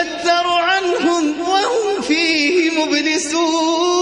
يفتر عنهم وهم فيه مبلسون.